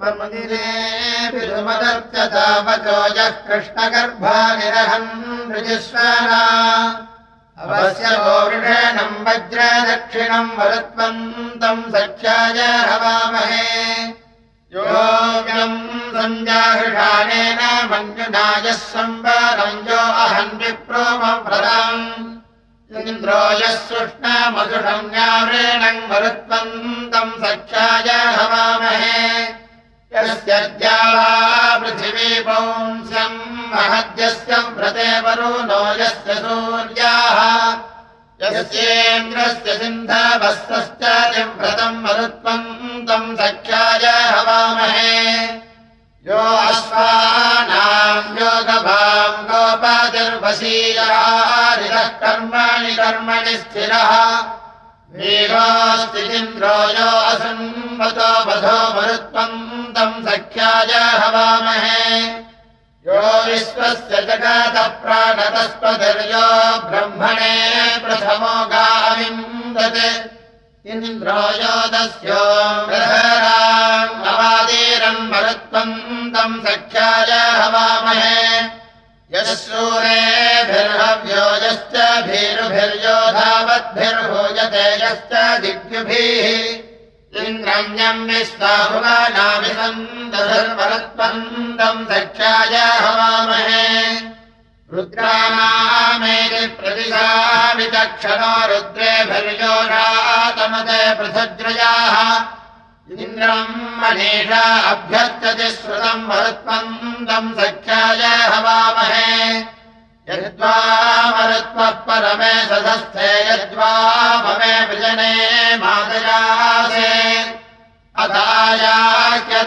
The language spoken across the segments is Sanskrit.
मन्दिरेऽपिरुमदर्चतावचोजः कृष्णगर्भानिरहन् ऋजिस्वरा अवस्य गोवृषेणम् वज्र दक्षिणम् वरुत्वन्तम् सख्याय हवामहे। योऽव्यम् सञ्जाहृषाणेन मञ्जुनायः यो अहम् विप्रोमव्रतम् इन्द्रो यः सुष्णमसुषम् न्यावृणम् मरुत्वन्तम् सख्याय हवामहे यस्य द्यावा पृथिवी पौंस्यम् महद्यस्य व्रते वरुणो यस्य सूर्याः। यस्येन्द्रस्य सिन्धवस्तश्च व्रतम् मरुत्वन्तम् सख्याय हवामहे। यो अश्वानाम् योगभाम् गोपातिर्वशीयारितः कर्मणि कर्मणि स्थिरः वीरोऽस्तिन्द्रो यो असन्मतो वधो मरुत्वन्तम् सख्याय हवामहे। यो विश्वस्य जगतः प्राणतस्पतिर्यो ब्रह्मणे प्रथमो गाविन्दत् इन्द्रो योदस्यो अवादीरम् मरुत्वन्तम् सख्याय हवामहे यः यश्च भीरुभिर्यो धावद्भिर्भूयते यश्च दिग्युभिः इन्द्रण्यम् विश्वाभुवानाभिसन्दधर्मरत्वन्तम् सख्याय हवामहे। रुद्राणामेति प्रतिशाविचक्षणो रुद्रेभिर्योषातमते पृथज्रयाः इन्द्रम् मनीषा अभ्यर्थति श्रुतम् मरुत्वन्तम् सख्याय हवामहे। यद्वा मरुत्वः परमे सधस्थे ममे वृजने मादयासे अतायाह्यध्वरन्नो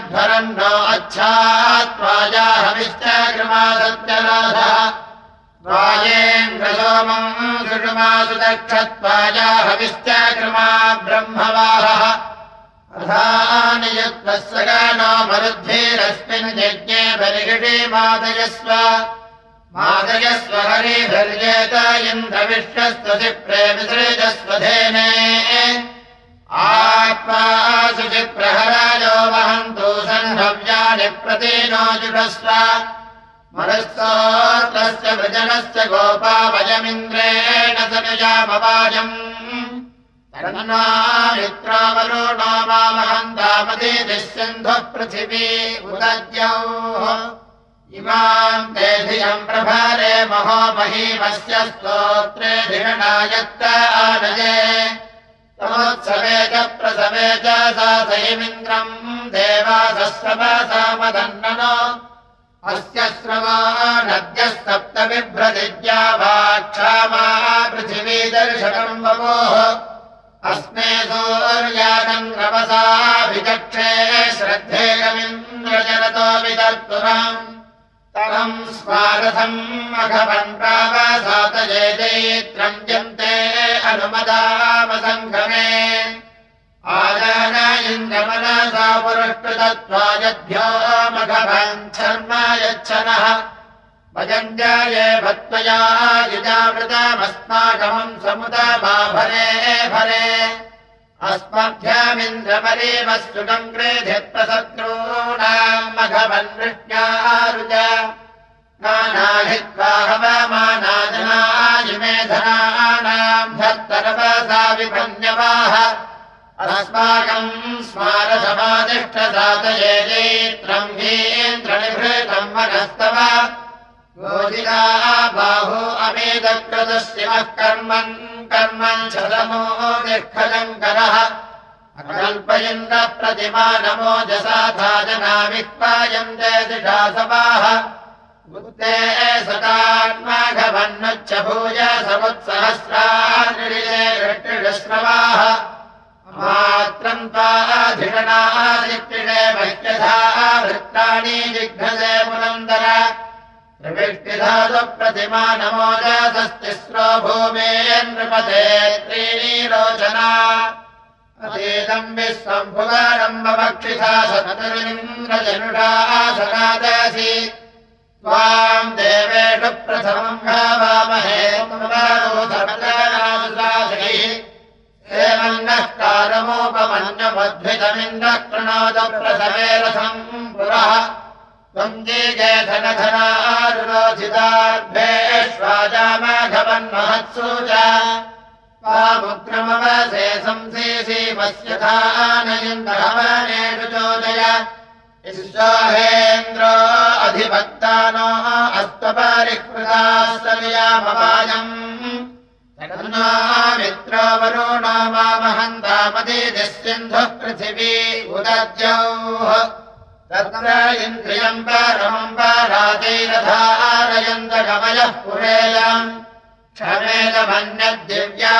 अच्छात्वाया हविश्च कृमा सत्यराधः त्वायेन्द्रसोमम् सुषुमासु दक्षत्वाया हविश्च कृमा ब्रह्मवाहः। अथानियुक्तस्य गानो मरुद्भिरस्मिन् यज्ञे बलिषि मादयस्व। मादयस्व हरिभिर्येत इन्द्रविश्वस्वसि प्रेमिसृजस्वधेने। आत्मा शुचिप्रहरायो वहन्तु सन्भव्यानि प्रतीनो जुषस्व मनस्तोत्रस्य वृजनस्य गोपावयमिन्द्रेण सनुजामवाजम् मित्रावरुणो मामहन्तामदीतिः सिन्धुः पृथिवी उदद्यौ इमाम् ते धियम् प्रभारे महो महीमस्य स्तोत्रे धिषणायत्त आनये तमोत्सवे च प्रसवे च सा सहिमिन्द्रम् देवासस्रवसामदन्ननो अस्य श्रवा नद्यः सप्त बिभ्रदिद्या वा क्षामा पृथिवी दर्शनम् वपोः अस्मे सूर्याचन्द्रवसाभिचक्षे श्रद्धेयमिन्द्रजनतो विदर्तुरम् तमम् स्मारथम् मघवन् प्रावसातये चैत्रम् यन्ते अनुमदामसङ्गमे आदान इन्द्रमनसा पुरष्कृतत्वायभ्यो मघवन् शर्म यच्छनः भजञ्जाये भत्वया युजामृतमस्माकमम् समुदमाभरे भरे। अस्मभ्यामिन्द्रपरेवस्तुकम् कृधिप्रशत्रूणाम् मघवन् वृष्ट्यारुज नानाहित्वा हवमानाजनायिमे धनानाम् धर्तरवसा विपन्यवाः अस्माकम् स्मारसमादिष्टसातये चैत्रम् हीन्द्रनिभृतम् मनस्तव गोदिका बाहु अमेदकृतशिवः कर्मन् शतमो दिःखलङ्करः अकल्पयन्द्र प्रतिमा नमो जसाथा जनामिक्पायम् जयदिषा सभाः बुद्धे सदात्माघवन्नुच्च भूय समुत्सहस्राश्रवाः मात्रम् त्वाधिषणादिक्रीडे मह्यधा वृत्तानि जिघ्नसे पुनन्दर नमो जातस्तिस्रो भूमेर्नृपते त्रीणि रोचना अतीतम् विश्वम् भुवारम् ममक्षिथा सततिरिन्द्रजनुषा सनादसि त्वाम् देवेषु प्रथमम् भावामहे एवम् नः कारमोपमन्यमद्भितमिन्द्रः कृणोद प्रसवे रथम् त्वञ्जीगेधनधनारुरोधिताभ्येष्वाजामाघवन्महत्सु च। मुग्रमवसे संसेसीमस्यथानयन्द्रहवनेषु चोदय। विश्वाहेन्द्रो अधिभक्तानो अस्त्वपरिकृता सवियामवायम् मित्रो वरुणो मामहन्तामदीदिस्सिन्धुः पृथिवी उदद्यौः तत्र इन्द्रियम् परमम् पराजैरधारयन्तगमयः पुरेयम्। क्षमेदमन्यद्दिव्या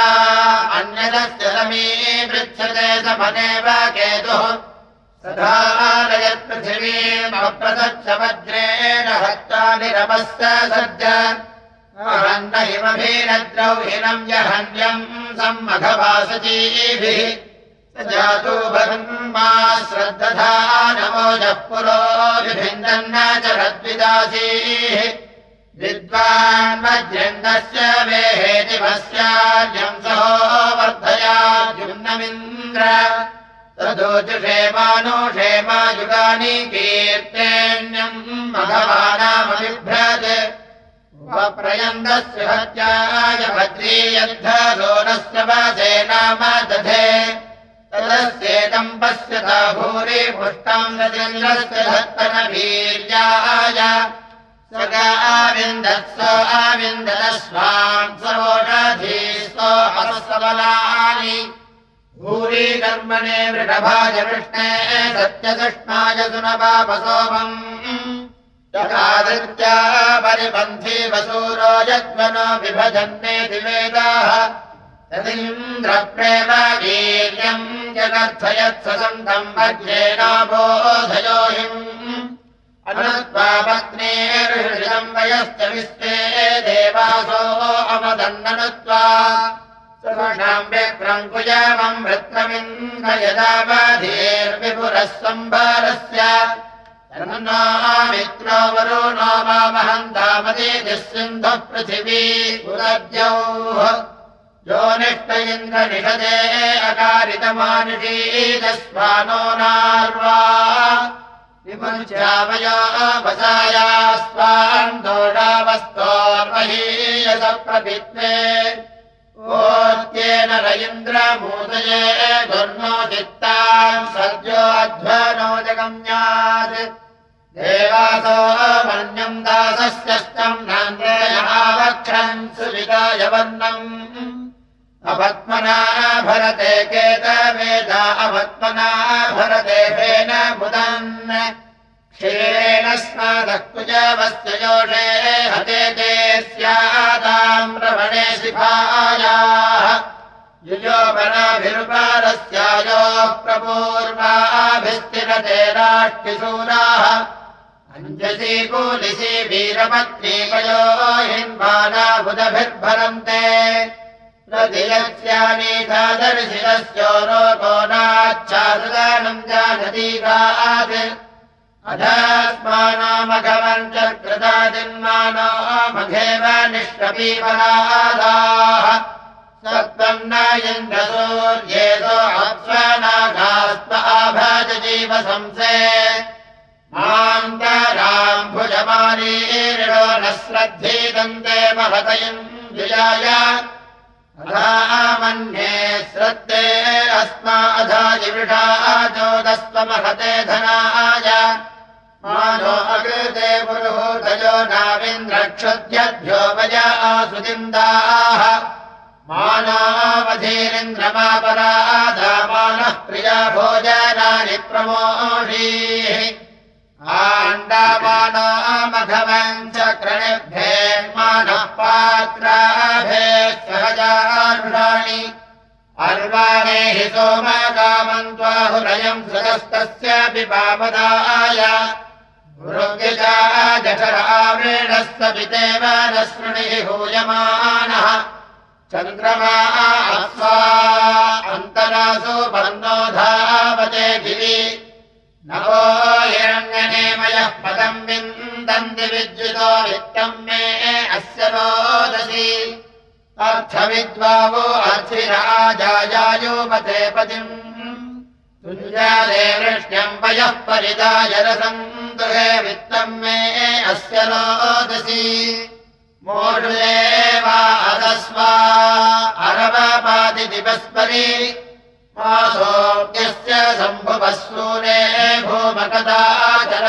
अन्यदस्य समी पृच्छते समनेव केतुः। सधारयत्पृथिवीमप्रदच्छ वज्रेण हस्तानि रमस्य सज्ज हिमभीरद्रौहिनम् जहन्यम् सम्मघवासजीभिः जातो भगन्मा श्रद्दधा नमोजः पुरो विभिन्दन्न च रद्विदासीः विद्वान्वज्रन्दस्य वेहेतिमस्यार्यम् सहो वर्धया जुम्नमिन्द्र तदोजुषेमानुषेमायुगानि कीर्तेन्यम् मघवानामबिभ्रत् प्रयन्दस्य हत्याय भद्रीयद्धोरस्य वसे नाम दधे तदस्येदम् पश्यता भूरि पुष्टम् स आविन्दत्स आविन्दस्वाम् सवोषधीस्तो अपसबलानि भूरि कर्मणे वृषभाय वृष्णे सत्यकृष्णाय सुनपापसोमम्। यथादृत्या परिपन्थी वसूरो यद्वनो विभजन्नेति वेदाः वीर्यम् जगर्थयत्सन्तम् वज्रेणाबोधयोहिम् अनत्वा पत्नीर्षितम् वयश्च विश्वे देवासो अवदन्ननुत्वा सर्वणाम् व्यक्रङ्कुयामम् वृत्तमिन्द्र यदावधीर्विपुरः सम्भारस्य मित्रो वरुणो मामहन्तामदीतिः सिन्धुः पृथिवी पुरद्यौः यो निष्ट इन्द्रनिषदे अकारितमानुषीदस्वानो नार्वा। विमुच्यावयो वसाया स्वान् दोषावस्तोर्महीयसप्रभित्वे ओत्येन रयिन्द्रमूदये गुर्नो चित्ताम् सद्यो अध्वनो जगम्यात्। देवासो मन्यम् दासस्यष्टम् नान्द्रेयावक्षम् सुविदाय वर्णम् अपत्मना भरते केतवेदा अपत्मना भरते फेन मुदन्। क्षीरेण स्नातः कुजवस्य योषे हते ते स्यादाम् रमणे शिखायाः युयोपनाभिरुपारस्यायोः प्रपूर्वाभिस्तिरते राष्ट्रिशूराः अञ्जसी कूलिसी वीरपत्नीकयो हिन्वाना प्रतियस्यानीधादर्शिरस्योरोको नाच्छासदानम् जानतीकात् अधास्मानामघवम् च कृतादिन्मानो मघेव निष्कपीपरादाः सत्त्वम् न इन्द्रसूर्येतो अप्स्वनाघास्त्व आभाजजीवसंसे मान्तराम् भुजमानीरिणो न श्रद्धीदन्ते महतयम् विजाय मन्ये श्रद्धे अस्मा अधा जिविषा चोदस्त्वमहते धनाय। मानो अकृते पुरुहूतयो नाविन्द्रक्षुद्यभ्यो वय आसुदिन्दाः मानावधीरिन्द्रमापराधामानः प्रिया भोजनानि प्रमोषीः। आण्डामानामघवम् च क्रणिभ्येन्मानः सहजारुषाणि अर्वाणे हि सोमकामम् त्वाहुरयम् सुतस्तस्यापि पापदाय गुरुव्यजा जठरावृणः सपितेव न शृणिः हूयमानः। चन्द्रमा अस्वा अन्तरासु पर्णो धावते गिरि नवो हिरण्यनेमयः पदम् विन्दन्ति विद्युतो वित्तम् मे अस्य रोदसी। अर्थविद्वावो अर्थिराजायोपते पतिम्। वृष्ट्यम् पयः परिदायरसम् दुहे वित्तम् मे अस्य रोदसी। मोढुले वा अदस्वा अरवपादिदिवस्परि मासोऽप्यस्य शम्भुवसूरे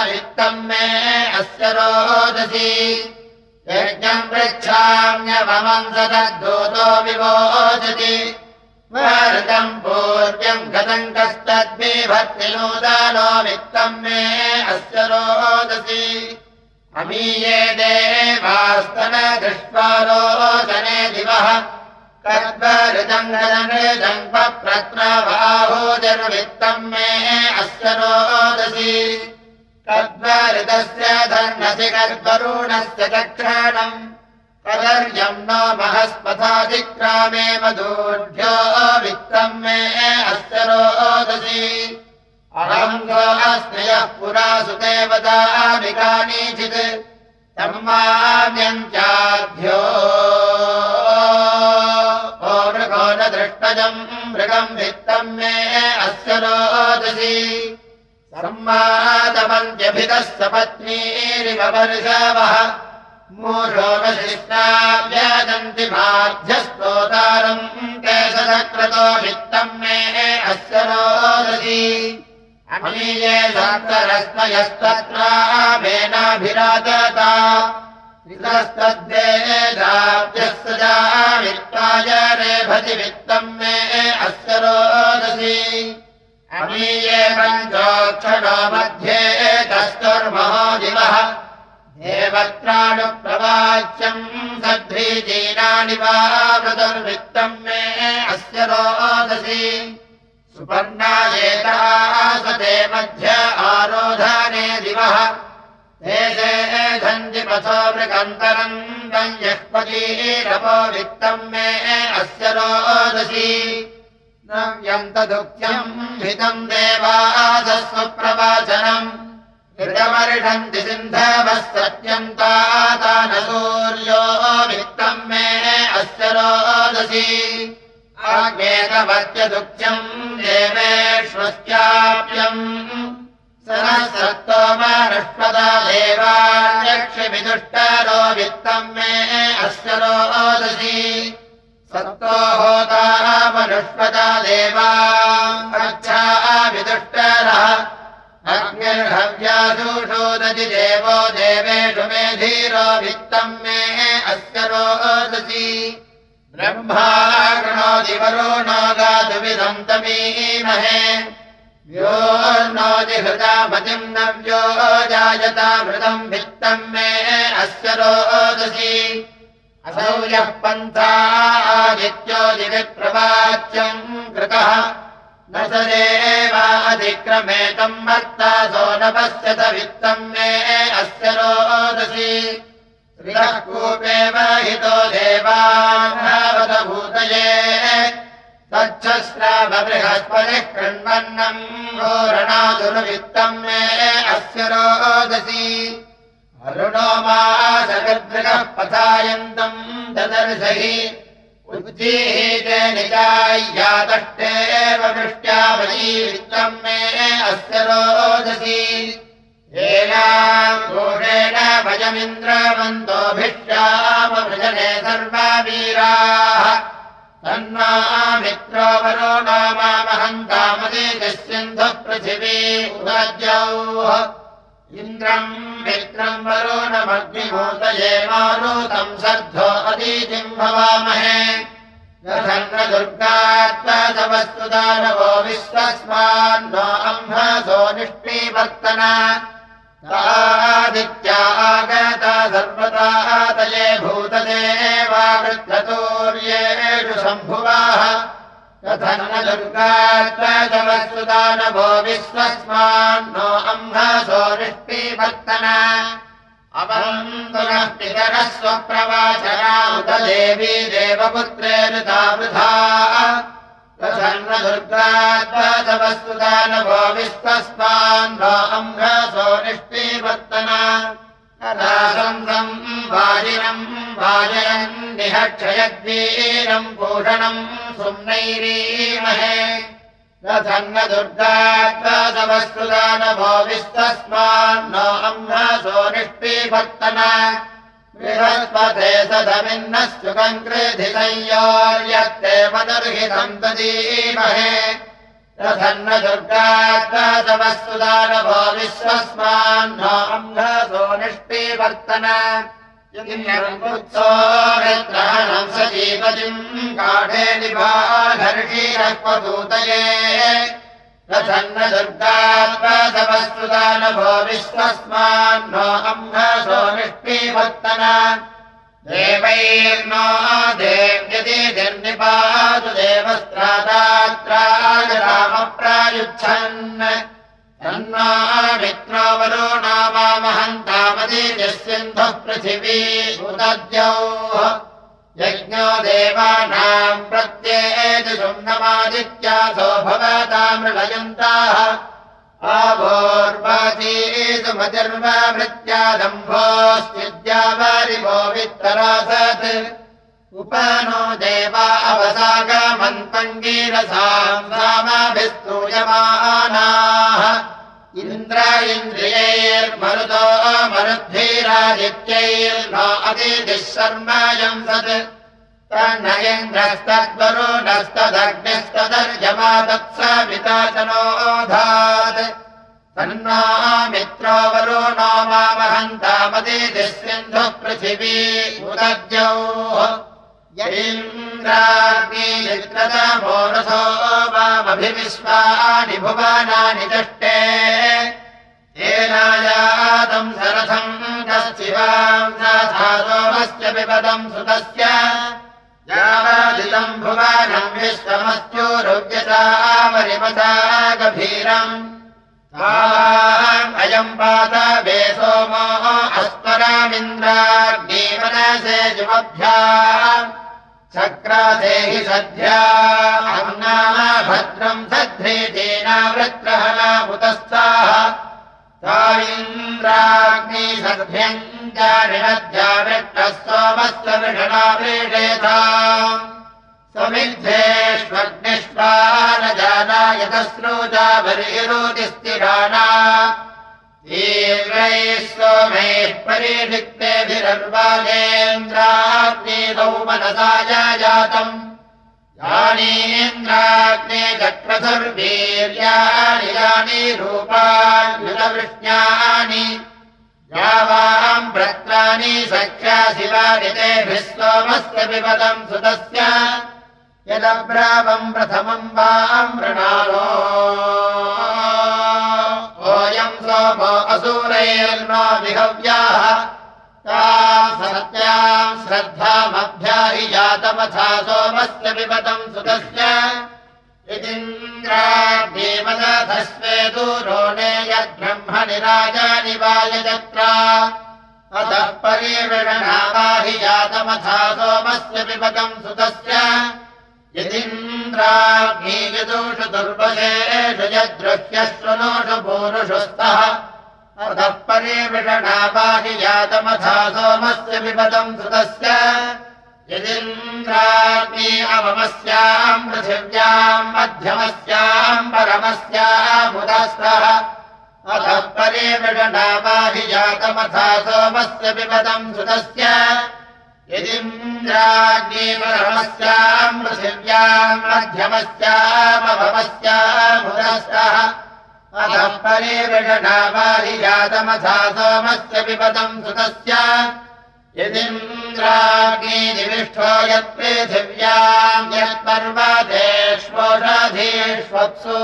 भूमकदाचरवित्तम् मे अस्य रोदसी। यज्ञम् पृच्छाम्यवमम् सदद्धूतो विवोचति। ृतम् पूर्व्यम् गतम् कस्तद्भिभक्तिनूदानो वित्तम् मे अस्य रोदसी। अमीये देवास्तन दृष्ट्वा रोदने दिवः। पप्रत्नबाहोजर्वित्तम् मे अस्य रोदसी कर्बऋतस्य धर्मसि कर्बरुणस्य दक्षिणम् कदर्यम् न महस्पथाधिक्रामे मधूढ्यो वित्तम् मे अस्य रोदसी। अहङ्गो अस्मयः पुरा सुदेवदामि कानीचित् सम्माव्यञ्चाध्यो ओ मृगो न दृष्टजम् मृगम् वित्तम् मे अस्य रोदसी सम्मातपन्त्यभितः सपत्नीरिव वर्षवः मूषो न शिष्टाव्याजन्ति बाध्यस्तोतारम् केशदक्रतो वित्तम् मे अस्य रोदसी। अमीये साक्षरस्मयस्तत्रामेनाभिराजता वितस्तद्वेदाभ्यस्तजा वित्ताय रेभति वित्तम् मे अस्य रोदसी अमीये पञ्चोक्षणो मध्ये कस्तुर्महो दिवः देवत्राणुप्रवाच्यम् सद्भिजीनानि वा मृदुर्वित्तम् मे अस्य रोदसी। सुपर्णा एता सते मध्य आरोधाने दिवः। देशे धन्ति पथो मृगन्तरम् यःपतीरपो वित्तम् मे अस्य रोदसी नव्यन्तदुःख्यम् हितम् देवासस्वप्रवाचनम्। ऋतमर्षन्ति सिन्धवः सत्यन्तादानसूर्यो वित्तम् मे अस्य रोदसी आज्ञेकवत्यदुःख्यम् देवेष्वस्याप्यम् सरः सत्तोमनष्पदा देवान्यक्षिविदुष्टरो वित्तम् मे अस्य रोदसी सत्तो होतामनुष्पदा देवा अच्छा विदुष्टरः अग्निर्हव्यासूषोदति देवो देवेषु मे धीरो वित्तम् मे अस्य रोदसी। ब्रह्माणोति वरो नो गातुविदन्तमीमहे व्यो नोतिहृतामतिम् नव्यो जायता मृतम् वित्तम् मे अस्य रोदसी असौ यः पन्था आदित्यो दिविप्रवाच्यम् कृतः स देवाधिक्रमेतम् मत्ता सो न पश्यत वित्तम् मे अस्य रोदसी। श्रियः कूपेव हितो देवाभूतये तच्छस्रावबृहस्पतिः कृण्वन्नम् घोरणादुर्वित्तम् मे अस्य रोदसी। अरुणो मासकृदृगः पथायन्तम् ददर्शहि उज्जीहीते निजाय्यातष्टेव वृष्ट्यावलीवित्तम् मे अस्य रोदसी येनाम् घोषेण भजमिन्द्रवन्तोऽभिष्यामभृजने सर्वा वीराः तन्मामित्रो वरो नामामहन्तामदेजः सिन्धुः पृथिवी उदज्यौः इन्द्रम् मित्रम् वरो नमग्निभूतये मारुतम् सर्धो अदीतिम् भवामहे। न दुर्गात्मसवस्तुदानवो विश्वस्मान्नो अम्भसो निष्टीवर्तन आदित्या आगता सर्वता तये भूतदेवावृद्धतोर्येषु तथन्न दुर्गात्मसवस्तुदानवो विश्वस्मान्नो अम्भसो निष्टीवर्तन अवन्तुनः पितरः स्वप्रवाचना उत देवी देवपुत्रे ऋतावृथा तथन्न दुर्गात्मसवस्तुदानवो विश्वस्मान् नो अम्भसो निष्टीवर्तन रासन्दम् वाजिनम् वाजयन् निहक्षयद्वीरम् भूषणम् सुम्नैरीमहे। रथन्न दुर्गात्वासवस्तुदानभो विस्तस्मान्नो अम्हासो निष्पीभर्तना बृहस्पते सधमिन्नः सुकङ्कृधिसंयोर्यत्ते मदर्हितम् तदीमहे रथन्न दुर्गात्वासवस्तुदानभो विश्वस्मान्नो अम्हासो निष्पीवर्तना। ्रहणम् सजीपतिम् काढे निभाधर्षीरक्वदूतये रथन्न दुर्गात्मसवस्तुदानभो विश्वस्मान्नो अम्भसो निष्पीवर्तन देवैर्नो देव्यति निर्निपातु देवस्त्रादात्राय रामप्रायुच्छन् मित्रोवरो नामामहन्तामदीजस्यन्धः पृथिवी उदद्यौः यज्ञो देवानाम् प्रत्येतुषुम्नमादित्यासो भवतामृलयन्ताः आवोर्वाचीसुमतिर्वभृत्यादम्भोऽस्विद्यावारिभो वित्तरासत्। उपनो देवा अवसागमन्तङ्गीरसाम् सामाभिस्तूयमानाः। इन्द्र इन्द्रियैर्मरुतो मरुद्भिरादित्यैर्नो अतिथिः शर्मायम् सत् तन्नयेन्द्रस्तद्वरुणस्तदग्निस्तदर्यमा तत्सविताचनोधात् तन्ना मित्रो वरुणो मामहन्तामतिथिः सिन्धुः पृथिवी उदद्यौः यीन्द्राग्निचित्रतमोरसो वामभिविश्वानि भुवनानि दष्टे येनायातम् सरथम् कश्चिवाम् साधा सोमस्य पिबदम् सुतस्य यावादितम् भुवनम् विश्वमस्योरुव्यसामरिमसा गभीरम् अयम् पाद वे सोमो अस्परामिन्द्राग्निमनसे जुमभ्या चक्रादेहि सद्ध्या नाम भद्रम् सध्रेतेनावृत्रहलामुतस्थाः सा इन्द्राग्नि सद्भ्यम् चारिणद्या वृत्तः सोमस्य विषणा व्रीडेथा समिद्धेष्वग्निष्वा न जाना बलिरोतिस्थिराणा तीव्रैः सोमैः परिषिक्तेभिरर्वागेन्द्राग्नेदौ मनसाय जातम् यानीन्द्राग्ने चक्रधुर्वीर्याणि यानि रूपाण्युतवृष्ण्यानि यावाम् भ्रत्राणि सख्या शिवानितेभिः सोमस्य पिबदम् सुतस्य यदब्रावम् प्रथमम् वाम् मृणालो। ओयम् सोमो असूरैर्नो विहव्याः सत्याम् श्रद्धामभ्याहि जातमथा सोमस्य पिबतम् सुतस्य इदिन्द्राग्निमदधस्वे दूरोणे यद्ब्रह्मणि राजानि वायजत्रा अतः परिवृणावाहि जातमथा सोमस्य पिबतम् सुतस्य। यदिन्द्राग्नीयदोषु दुर्बलेषु यद्दृह्यश्वनोषु पूरुषु स्तः। अतः परिवृषणावाहि जातमथा सोमस्य पिबदम् सुतस्य यदिन्द्राग्नि अवमस्याम् पृथिव्याम् मध्यमस्याम् परमस्यामुदस्तः अतः परिवृषणावाहि जातमथा सोमस्य पिबदम् सुतस्य। यदिन्द्राग्निपरमस्याम् पृथिव्याम् मध्यमस्यामभवस्यामुदस्तः अतः परिवृषणावाहि जातमथा सोमस्य पिबतम् सुतस्य। यदिन्द्राग्निनिविष्ठो यत्पृथिव्याम् यत्पर्वतेष्वोषधीष्वप्सु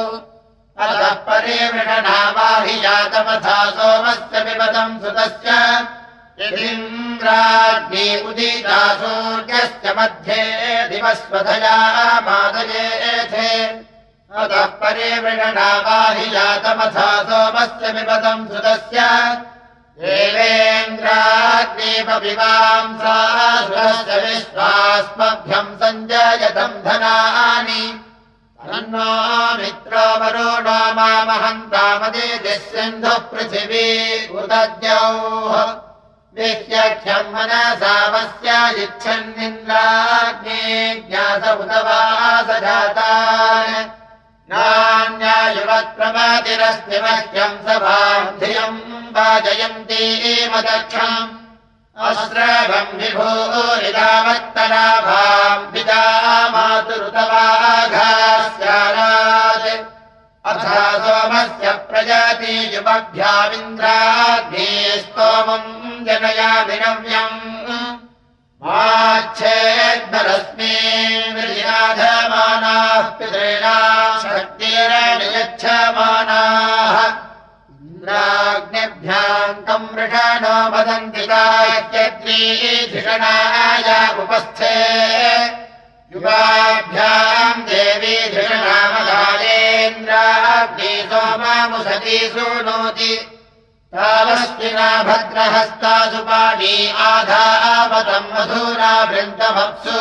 अतः परिवृषणावाहि जातमथा सोमस्य पिबतम् सुतस्य। यदिन्द्राग्नि उदिता सूर्यस्य मध्ये दिवस्वधया मादयेथे अतः परिवृषणावाहि जातमथा सोमस्य पिबतम् सुतस्य सुरस्य विश्वास्मभ्यम् सञ्जयतम् धनानि। तन्नो मित्रो वरुणो मामहन्तामदितिः सिन्धुः पृथिवी उदद्यौः। विह्यख्यम् मनसावस्य इच्छन्निन्द्राग्ने ज्ञात उत वा स जातान् अस्ति मह्यम् सभाम् धियम् वाजयन्तीमदक्षम् अस्रभम् विभोरिदावत्तराभाम् पिता मातुरुतवाघास्यारात् अथा सोमस्य प्रजाति युवभ्यामिन्द्राग्ने स्तोमम् माच्छेद्मरस्मिन्नाधमानाः पितॄणा शक्तिरनियच्छमानाः वृषाणो वदन्ति कायत्रीधिषणाय उपस्थे। युवाभ्याम् देवी धृषणामदालेन्द्राग्नि सोमामुसती शृणोति तावस्तिना भद्रहस्ता सुपाणी आधावतम् मधुरा वृन्दमप्सु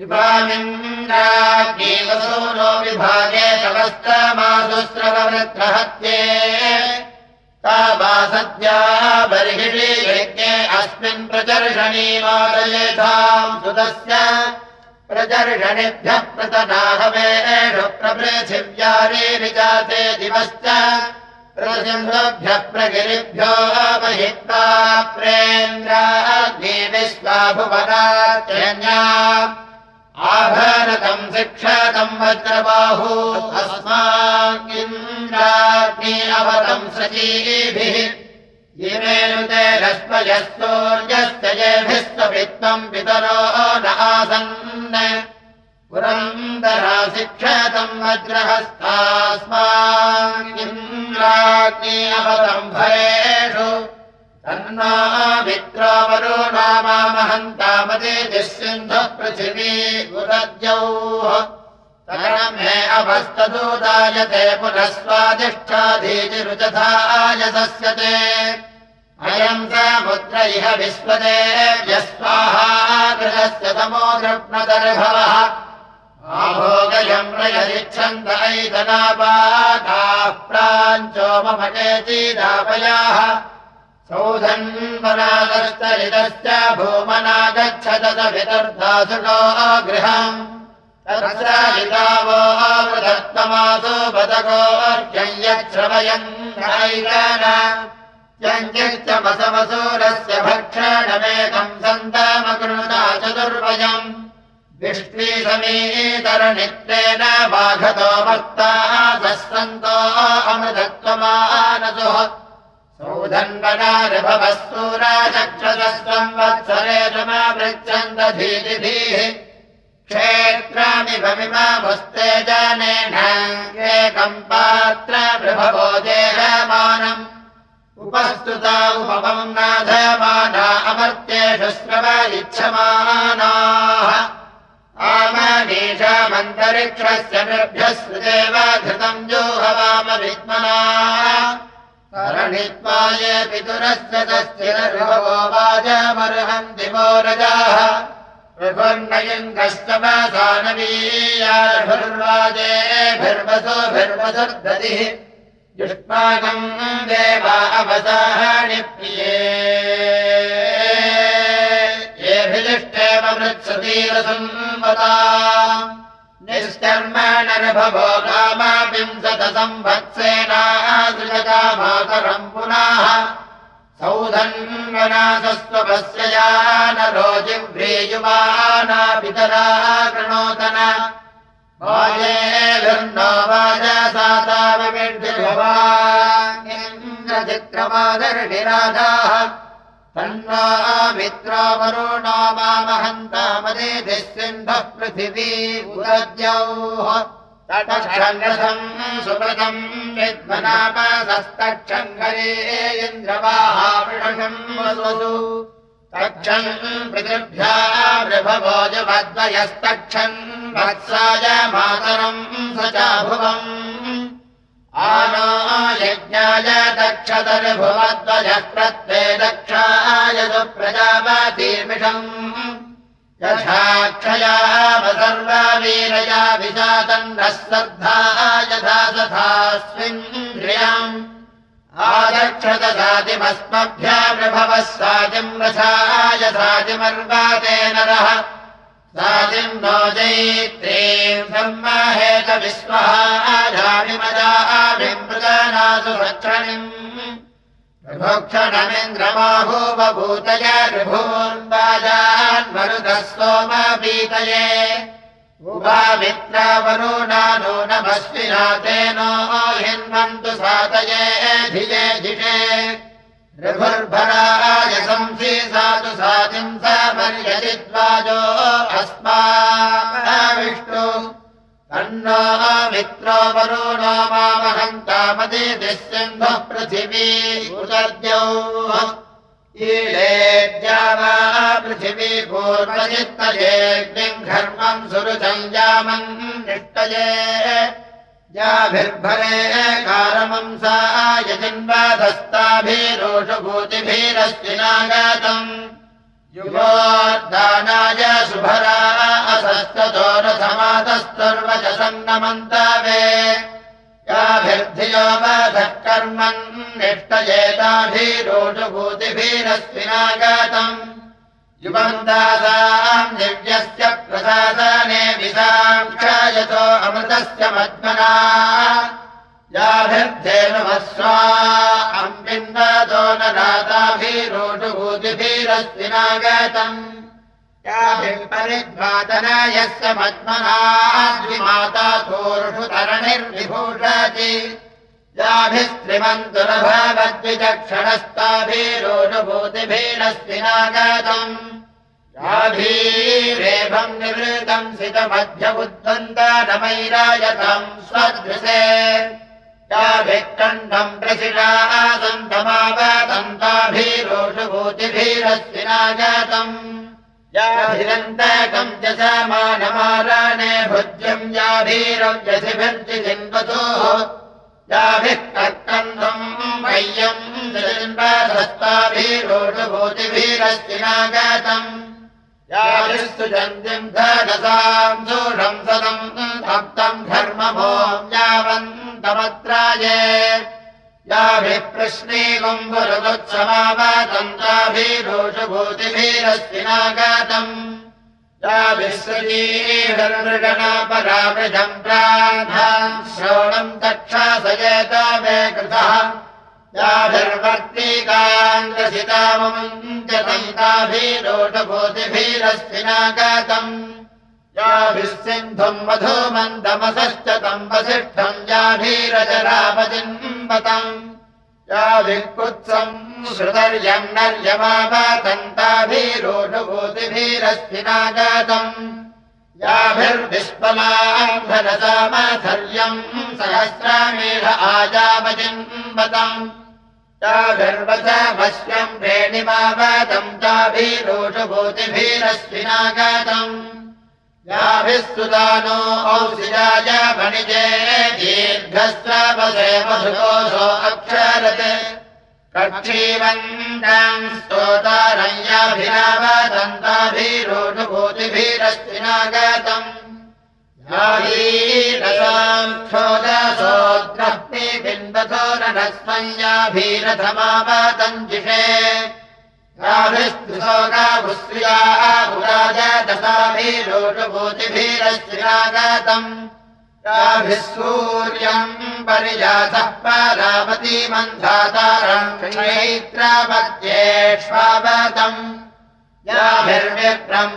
युवामिन्द्राग्निवसूनो विभागे तवस्तमासुस्रववृत्रहत्ये तावा सद्या बर्हिषि यज्ञे अस्मिन् प्रचर्षणी मोदयेथाम् सुतस्य प्रचर्षणिभ्यः प्रतनाहवेषु प्रपृथिव्यारे विजाते दिवश्च प्रसिंहभ्यः प्रगिरिभ्यो महित्वा प्रेन्द्राग्नि विश्वाभुवनात्यन्या आभरतम् शिक्षतम् वज्रबाहु। सजीभिः इमेनुते रश्मयस्तोर्यस्य येभिस्त्वपित्वम् पितरो न आसन्। पुरन्दरा शिक्षतम् वज्रहस्तास्माकिन्द्राग्नि अवतम् भरेषु तन्ना मित्रावरो नामामहन्तामदे सिन्धः पृथिवी उदद्यौः। तरणमे अवस्तदूदायते पुनः स्वादिष्ठाधीतिरुचथाय सस्यते अयम् समुद्र इह विश्वदे यस्वाहा गृहस्य तमो दृप्नदर्भवः आभोगयम् ऐदनापाकाः प्राञ्चो मम चेतीदापयाः सौधन्वनादस्तरितश्च भूमना गच्छदविदर्धासुको गृहम् तत्रावो आवृधत्तमासो बदगोर्जम् यच्छ्रवयम् यञ्चिच्चमसमसूरस्य भक्षणमेकम् सन्तामकृता चतुर्वयम् विष्णीसमीतरनित्रेण बाघतो भक्ताः सन्तो सूराचक्षसस्त्वम् वत्सरे समावृच्छन्दधीतिभिः क्षेत्रामिभमिमामुस्ते एकम् पात्र प्रभवो देहमानम्। उपस्तुता उपमम् नाधमाना अमर्त्येषु श्रव इच्छमानाः। आमनीषामन्तरिक्षस्य निर्भ्यः श्रुदेव धृतम् जोहवाम विद्मना ये पितुरस्य तस्थिरभवो मोरजाः भिर्वसोभिर्वसुर्दधिः युष्माकम् देवा अवसाहाणि प्रिये। येभिलिष्टेव मृत्सतीरसंवता। निष्कर्मणर्भवो कामाविंशतसंवत्सेनासृजकामातरम् पुनः। सौधन्वनासस्वपस्य यानरो जिह्व्रीयुवाना पितरा कृणोतन वाजेभिर्नो वाजसाताविमिन्द्रचित्रमादर्शिराजाः तन्नो मित्रो वरुणो मामहन्तामदेधिः सिन्धः पृथिवी उदद्यौः सुकृतम् विद्मनापसस्तक्षम् हरे इन्द्रवाहावृषम् वसु तक्षम् पृथिभ्या वृभवोजवद्वयस्तक्षम् वत्साय मातरम् स चाभुवम् आनो यज्ञाय दक्षतर्भुवद्वयः प्रत्वे दक्षाय सुप्रजापतिमिषम् यथाक्षयामसर्ववीरया विशातन्नः श्रद्धा यथा तथास्मिन्द्रियम् आदक्षतसादिमस्मभ्यामृभवः सादिम् रथा यथादिमर्वाते नरः सादिम् नो जैत्रीम् ब्रह्महेत विश्वः आधाविमदा विमृदानासु रक्षणिम् विभोक्षणमिन्द्रमाहो बभूतय विभून्वाजान्मरुतः सोमपीतये उभामित्रावरुणा तेनो हिन्वन्तु सातये धिये धिषे ऋभुर्भराय संसि साधु साधिम् समर्यजिद्वाजो अस्माविष्णु तन्नो मित्रो वरुणो मामहन्तामदिः सिंहः पृथिवी ईलेद्या वा पृथिवी पूर्वजित्तयेऽग्निम् घर्मम् सुरुचम् यामम् निष्टये याभिर्भरे कारमंसा यजिन्वाधस्ताभिरोषभूतिभिरस्विनागतम् युगोद्दानाय शुभरा असस्ततो रथमातस्तुर्वचसन्नमन्तावे याभिर्धियो वाधः कर्मन् निष्टयेताभिरोषभूतिभिरस्विनागतम् युवन्दासाम् दिव्यस्य प्रसादने विसाङ्क्षायतो अमृतस्य मध्मना। याभिर्धेनुमस्वा अम्बिन्दतो न नाताभिरोषभूतिभिरस्विनागतम् याभिः परिध्वातन यस्य मध्मना द्विमाता तोर्षु तरणिर्विभूषति याभिस्त्रिमन्तुरभावद्विचक्षणस्ताभिरोषभूतिभिरस्विनागतम् याभीरेभम् निवृतम् सितमध्यबुद्धन्तानमैरायतम् स्वदृशे। याभिः कण्ठम् प्रशिलादन्तमावदन्ताभिरोषभूतिभिरस्विनागतम् याभिरन्तकम् च समानमाराणे भुज्यम् याभिरव्यसिभिर्जिन्वतोः याभिः कर्कन्दम् मह्यम् जन्मस्ताभिरोषभूतिभिरस्विनागतम् याभिस्तु जन्तिम् धनसाम् सूषम् सदम् भक्तम् धर्मभोम् यावन्तमत्राये याभिः प्रश्नीकुम्भुरुदुत्समावदन्ताभिरोषभूतिभिरस्विनागतम् याभिश्रीहर्मृगणापरावृजम् प्राधान् श्रवणम् तक्षासयेत मे कृतः। याभिर्वर्तीकाङ्गसितामम् च दन्ताभिरोषभूतिभिरस्विनागतम् याभिः सिन्धुम् मधुमन्दमसश्च तम् वसिष्ठम् याभिः कुत्सम् श्रुतर्यम् नर्यमावतन्ताभिरोषभूतिभिरस्विनागतम् याभिर्विष्पलाम्भरसामथर्यम् सहस्रामेष आजावजिन्वतम् याभिर्वचमश्यम् वेणिमावतम् ताभिरोषभूतिभिरस्विनागतम् याभिः सुदानो औषिजाय वणिजे मधुकोशो अक्षरत्। स्तोतारम् याभिरावदन्ताभिरोषभूतिभिरस्विनागतम् याभीरसाम् क्षोदसोद्रह्नि बिन्दथो रणस्मञ्याभीरथमावदञ्जिषे याभिस्तुसोगाभुस्त्रियाभुराजदशाभिरोषभूतिभिरस्विनागतम् याभिः सूर्यम् परिजातः पारावती मन्धातारम् चैत्रापत्येष्वावतम् याभिर्विप्रम्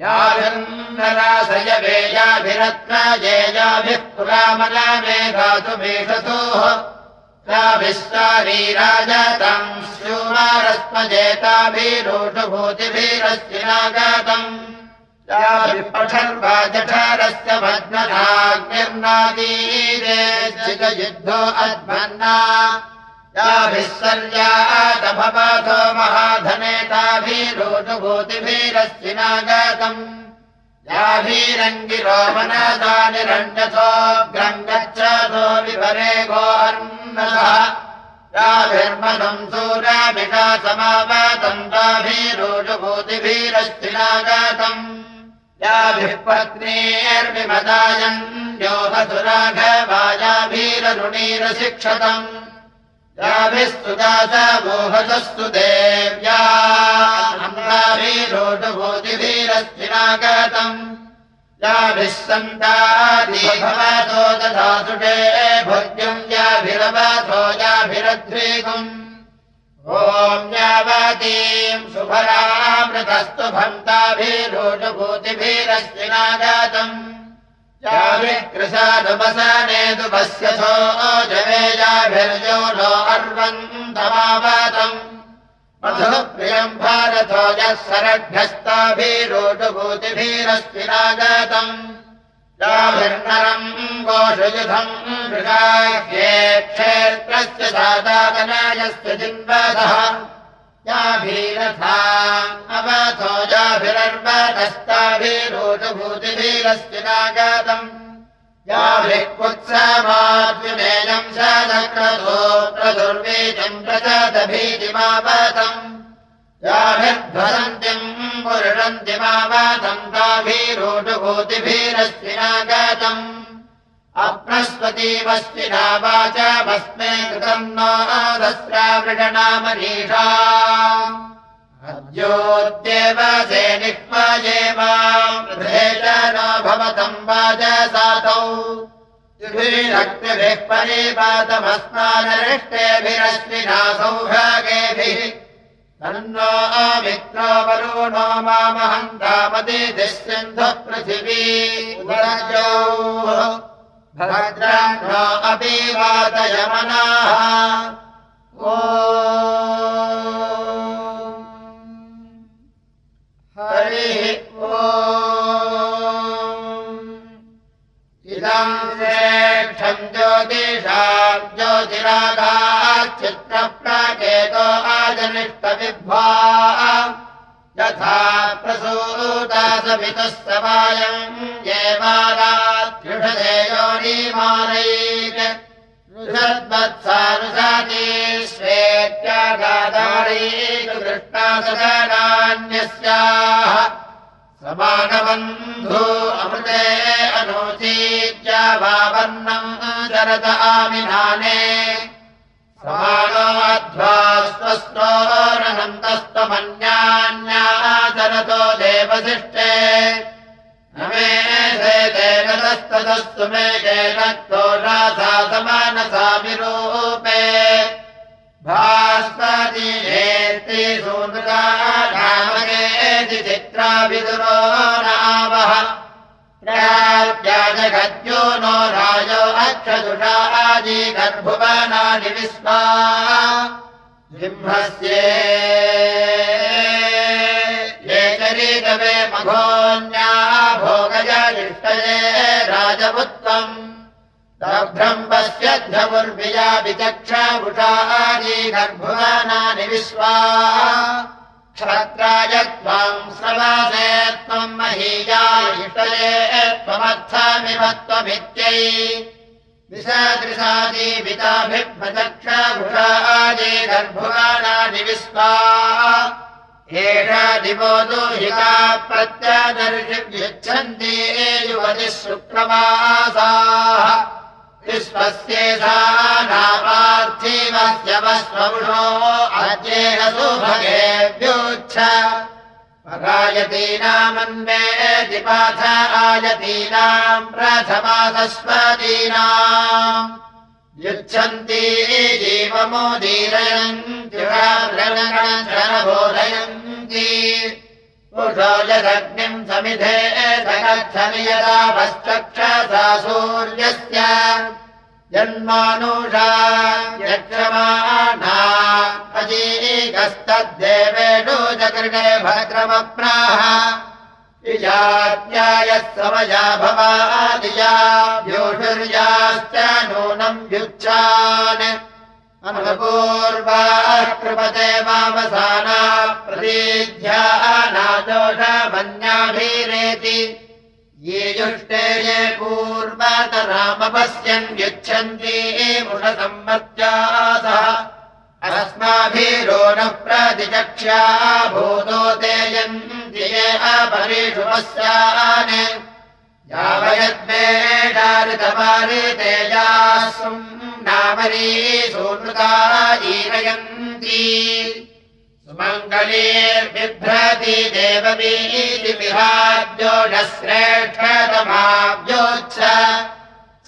याभिर्वित्तजानिन्दुभस्यथाः याभिर्यस्वमुदपृथिमावतम् ताभिरोषभूतिभिरस्विनागतम् याभिर्नरासय वेयाभिरत्नजेयाभिः पुरामलामेघातुमेषतोः याभिस्तारीराजतम् स्यूमारस्मजेताभिरोषभूतिभिरस्विनागतम् याभिपठर्वाजठरस्य भग्ननाग्निर्नादीरे युद्धो अध्वन्ना याभिस्वर्यादभवथो महाधनेताभिरोजुभूतिभिरश्चिनागतम् याभिरङ्गिरोमनदानिरण्यथोऽग्रम् गच्छतो विपरे गोर्णः याभिर्मदम् सूराभिषा समावतम् ताभिरोजुभूतिभिरश्चिनागतम् याभिः पत्नीर्विमदायम् योहसुराघवायाभिररुणीरशिक्षतम् याभिस्तु दासमोहसस्तु देव्याभिरोढभूतिभिरस्थिनागतम् याभिः सन्तादिभवतो दधासुषे भोग्यम् याभिरवथो याभिरध्रीगुम् ॐ यावतीम् सुभरामृतस्तु भन्ताभिरोढभूतिभिरस्थिनागतम् याभिकृशानुपसनेतुपश्यथो जवेजाभिर्यो नो अर्वन्तमावतम्। मधुः प्रियम् भारतो यः सरभ्यस्ताभिरोटभूतिभिरस्विनागतम् याभिर्नरम् गोषयुधम् मृगाह्ये क्षेत्रस्य सादातनायस्य जिन्वदः याभिरथा अवथो याभिरर्वतस्ताभिरोटभूतिभिरस्विनागतम् याभिः कुत्समाद्विमेयम् सदक्रतो प्रदुर्वीजम् प्रजातभीतिमावतम्। याभिर्ध्वसन्त्यम् पुरुषन्तिमावतम् ताभिरोटभूतिभिरस्विनागतम् अप्रस्वतीवस्विना वाचमस्मे कृतम् नो दस्रावृषणामनीषा अद्योद्येव सेनिक्मजेवामृधे च न भवतम् वाजसातौ रक्तिभिः परिपातमस्मानरिष्टेभिरश्विना सौभागेभिः तन्नो मित्रो वरुणो मामहन्तामदितिः सिन्धुः पृथिवी भद्राह्नो अपि वादयमनाः। ओ हरिः ओ इदम् श्रेष्ठम् ज्योतिषाम् ज्योतिरागाच्चित्रप्राकेतो आजनिष्टविभ्वा यथा प्रसूतासमितः समायम् येवारात्युषधेयोनीमानैक ऋषद्वत्सानुसाती श्वेत्यागादारीकृष्णासदान्यस्याः समानबन्धू अमृते अनूचीत्या वावर्णम् चरत आमिनाने। समानोऽध्वा स्वस्त्रोरनन्तस्त्वमन्यान्याचरतो तेन तस्ततस्तु मे केन क्रोषासा समानसा विरूपे। भास्वतीनेति सूनृता नामकेति चित्राविदुरो नावः। प्राज्ञाजगद्यो नो राजो अक्षदुषा आजी गर्भुवनानि विस्मा। सिंहस्ये ये चरीतवे मघोन्या भोगजालिष्टये राजपुत्वम्। दभ्रम् पश्यध्यमुर्विया विचक्षाभुषा आजी गर्भुवनानि विश्वा। क्षत्राय त्वाम् श्रवासे त्वम् महीया इष्टये त्वमर्थमिव त्वमित्यै विशादृशादीपिताभिभ्रचक्षाभुषादि गर्भुवानानि विश्वा एषा दिवो दुहिता प्रत्यादर्शिव्यच्छन्ति युवतिः शुक्रमासाः विश्वस्येषा नापार्थिवस्य वस्वपुषो अद्येन सुभगेभ्योच्छ परायतीनामन्वेति पाथ आयतीनाम् प्रथमासस्वतीनाम् युच्छन्ति जीवमोदीरयन्ति पुषो यदग्निम् समिधे सगच्छमि यदा पश्चक्षसा सूर्यस्य। जन्मानुषा यक्षमाणा अजीकस्तद्देवेषु जगृणे भद्रमप्राह इजात्यायः समया भवादिया व्योषुर्याश्च नूनम् व्युच्छान् अनुपूर्वाः कृपते वावसाना प्रतीध्यानादोषमन्याभिरेति। ये युष्टे ये पूर्वतरामपश्यन् यच्छन्ति मुषसम्मत्यासः अस्माभिरो न प्रतिचक्ष्या भूतो तेजन्ति ये अपरिषु पश्यान् यावयद्वेषारितपारि तेजास्वम् नामरी सूनृता जीवयन्ति सुमङ्गलीर्बिभ्रति देववीति विहाद्यो न श्रेष्ठतमाव्योच्छ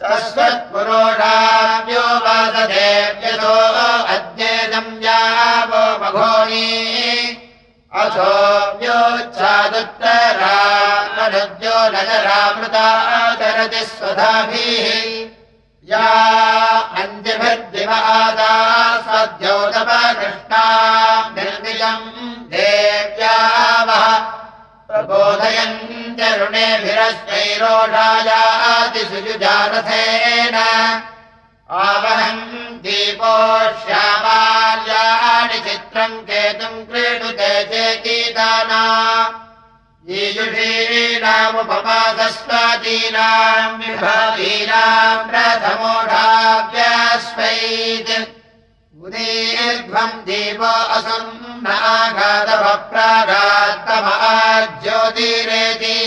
सस्वत्पुरोषाव्यो वासदेव्यतो अद्येदम् यावो मघोनी अथोऽव्योच्छादुत्तरा मनुद्यो नगरामृता चरति स्वधाभिः। या अन्त्यभिर्दिवादा सद्योतपकृष्णा निर्मिजम् देव्यावः। प्रबोधयन्त्यरुणेभिरश्वैरोषायातिसुजुजानथेन आवहम् दीपोष्यामाल्याणि केतुम् क्रीडुते चेतीदाना ीयुषीणामुपमादस्वादीनाम् विभादीनाम् प्रथमोढाव्यास्वैत्। उदीर्ध्वम् देवो असन्नागादवप्रागात्तमाज्योतिरेति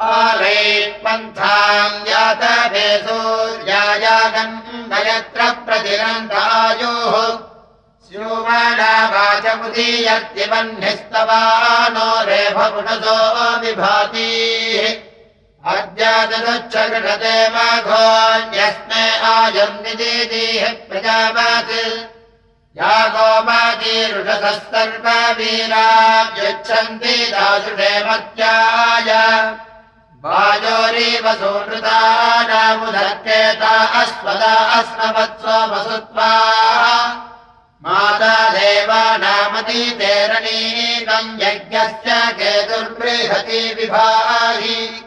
आलैपन्थाम् यातभे सूर्यायागम् नयत्र प्रतिरन्तायोः स्यूमानावाचमुदीयत्यवह्निस्तवानो रेफपुटसो विभातीः। अद्यादनुच्छकृते माघो यस्मे आयन्निदीः प्रजावात् या सर्ववीरा यच्छन्ति दासुषे मत्याय। वायोरीव सुनृतानामुदर्केता अस्मदा अस्मवत्सो वसुत्वा माता देवानामतीतेरणीकम् यज्ञस्य केतुर्बृहति विभाहि।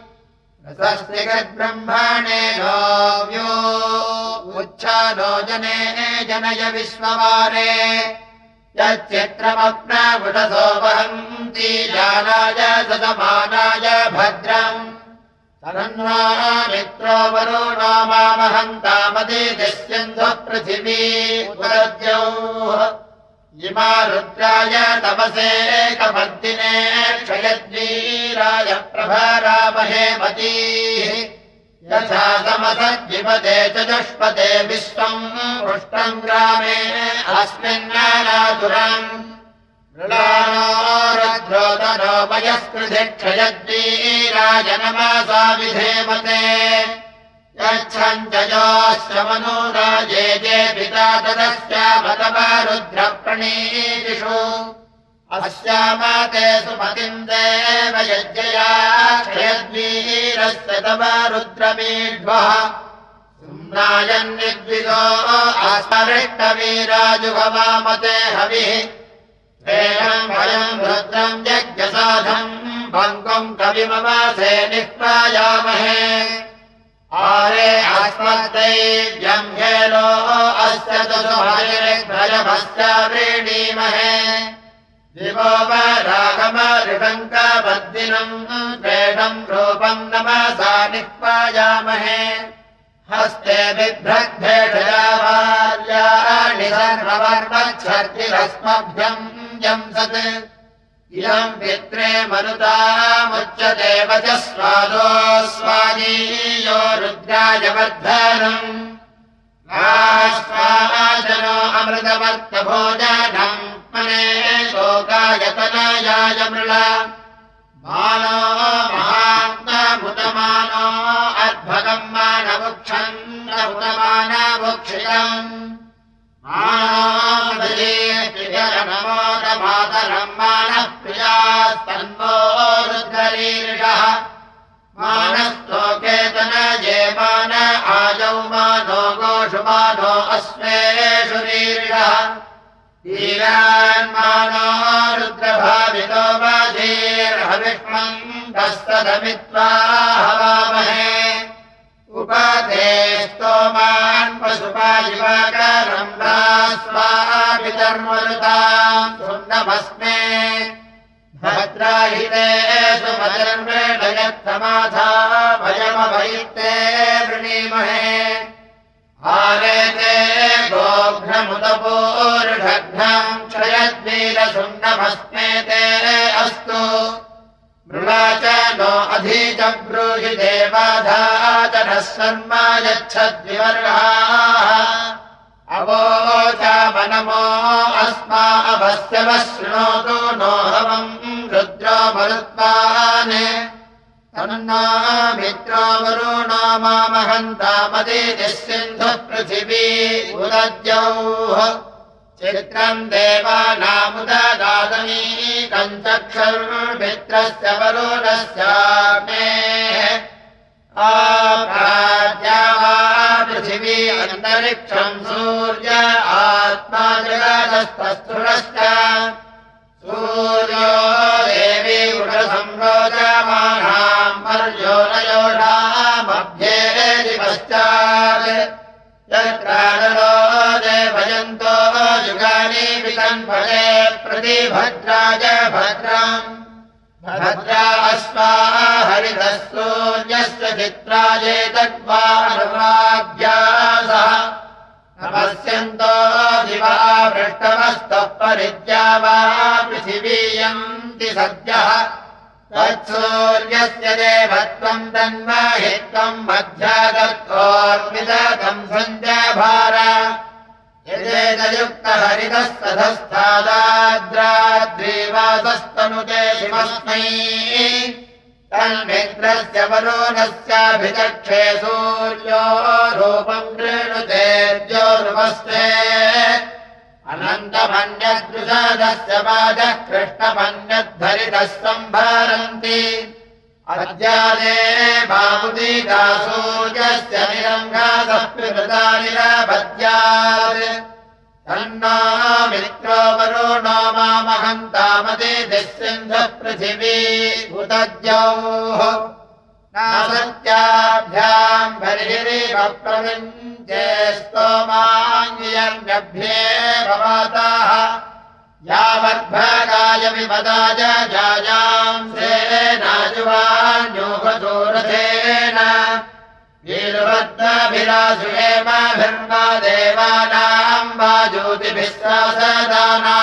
रसस्तिगद्ब्रह्मणे नोव्यो उच्छादो जने जनय विश्ववारे। यच्चित्रमग्नवुटसो वहन्ति जानाय सदमानाय भद्रम् मित्रो वरुणो मामहन्तामदिदिश्यन्धः पृथिवी उपरद्यौः इमा रुद्राय तपसेकमर्दिने क्षयद्वीराय प्रभरामहे मतीः। यथा समसज्जिपते च दुष्पते विश्वम् पृष्टम् ग्रामे अस्मिन्नानातुरम् मृळानोरद्रोतनोपयस्कृधिक्षयद्वीराय नमसा विधेमते यच्छम् च योश्च मनोराजे जे पिता तदस्यामतमरुद्रप्रणीतिषु अस्यामते सुमतिम् देव यज्ञया क्षयद्वीरस्य तव रुद्रमीढ्वः सुम्नायन्निद्विदो अस्मरिष्टवीराजुभवामते हविः एवम् वयम् रुद्रम् यज्ञसाधम् पङ्कुम् कविमवासे निष्पायामहे। आरे अस्मद्दैव्यम् हेलो अस्य तु सुहरिर्भयभस्य व्रीणीमहे दिवो रागमऋटङ्कबद्दिनम् प्रेषम् रूपम् नमसा निष्पायामहे। हस्ते बिभ्रद्भेषयावार्याणि सर्ववर्मच्छर्तिरस्मभ्यम् यंसत् इयम् पित्रे मनुतामुच्यते वच स्वादो स्वादीयो रुद्राय वर्धनम्। आस्वाजनो अमृतवर्तभोजनम्। मने शोकायतनायाय मृळा। मानो महात्मभुतमानो अद्भगम् मानवुक्षम् नभुतमानवुक्षितम् मानोदमातरम् मानः प्रियास्तन्वो रुद्गरीर्षः मानस्तोकेतन ये मान आजौ मानो गोषु मानो अस्मेषु रीर्षः वीरान्मानो रुद्रभावितो वधीर्हविष्मम् कस्तदमित्वा हवामहे उपते स्तोमान् पशुपायिवाकरम् स्वापितर्मरुता सुन्नमस्मे भद्राहिते सुमजन्मेण यत्थमाथा भयमभयित्ते वृणीमहे। आरेते गोघ्नमुदपोरुढघ्नम् क्षयद्वीरसुन्नमस्मे ते अस्तु। मृणा च नो अधीच ब्रूहि देवाधातनः शर्मा यच्छद्विवर्गाः अवश्यवः शृणोतु नो हवम् रुद्रो मरुत्वान्। तन्ना मामहन्तामदीतिः सिन्धुः पृथिवी उदद्यौः। चित्रम् देवानामुददातनीकम् चक्षुर्मित्रस्य वरुणस्याग्ने। आप्राज्या वा पृथिवी अन्तरिक्षम् सूर्य आत्मा जगदस्तस्थुरश्च सूर्यो देवी पर्यो नयोषामभ्ये पश्चात् यत्रादलो देवयन्तो युगानि विकन्फले प्रतिभद्राय भद्राम्। भद्रा अश्वा हरितः सूर्यस्य चित्रायेतद्वाग्यासः नमस्यन्तो दिवा पृष्टमस्तः परिद्या वा पृथिवीयन्ति सद्यः तत्सूर्यस्य देवत्वम् सञ्जाभार यजेदयुक्तहरितः सधस्तादाद्राद्रीवासस्तनुते शिवस्मै तन्मित्रस्य वरोणस्याभिचक्षे सूर्यो रूपम् कृणुतेर्योरुपस्ते अनन्तमन्यदृशादस्य वाजः कृष्णमन्यद्धरितः सम्भारन्ति। अद्यादे बाहुदीता सूर्यस्य निरङ्गादः पिबृता निरभद्यात् तन्ना मित्रो वरुणो मामहन्तामदिः सिन्धः पृथिवी उदद्यौः नासत्याभ्याम् बर्हिरिव प्रविञ्चे स्तोमाङ्गियन्यभ्ये भवाताः यावद्भगाय विपदाय जायाम् सेनाजुवान्योगदूरथेन एमाभिर्वा देवानाम् वा सदाना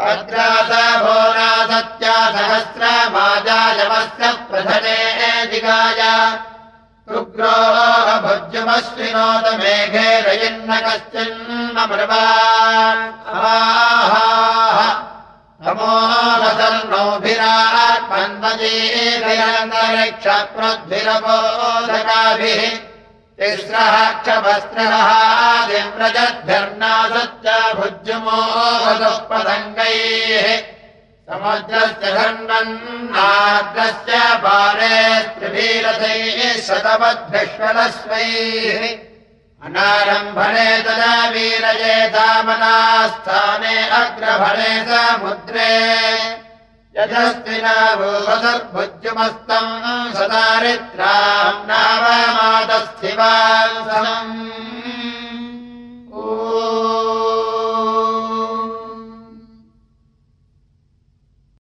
भद्रासभोरा सत्या सहस्रमाजायमस्य प्रधने दिगाय उग्रोः भुज्यमश्विनोद मेघे रयन्न कश्चिन्नमृवा नमोरसन्नोभिरात्मन्वजीभिरन्तरिक्षप्रद्भिरबोधकाभिः तिस्रः क्षभस्त्रः दिव्रजद्भिर्नासच्च भुज्यमोहदः पतङ्गैः समुद्रस्य खण्डन्नाद्रस्य पारे त्रिभीरथैः शतवद्भिष्वलस्वैः अनारम्भणे तदा वीरये दामनास्थाने अग्रभणे समुद्रे यजस्विनाभो सदर्भुज्युमस्तम् स दारित्राम् नावमादस्थिवा सह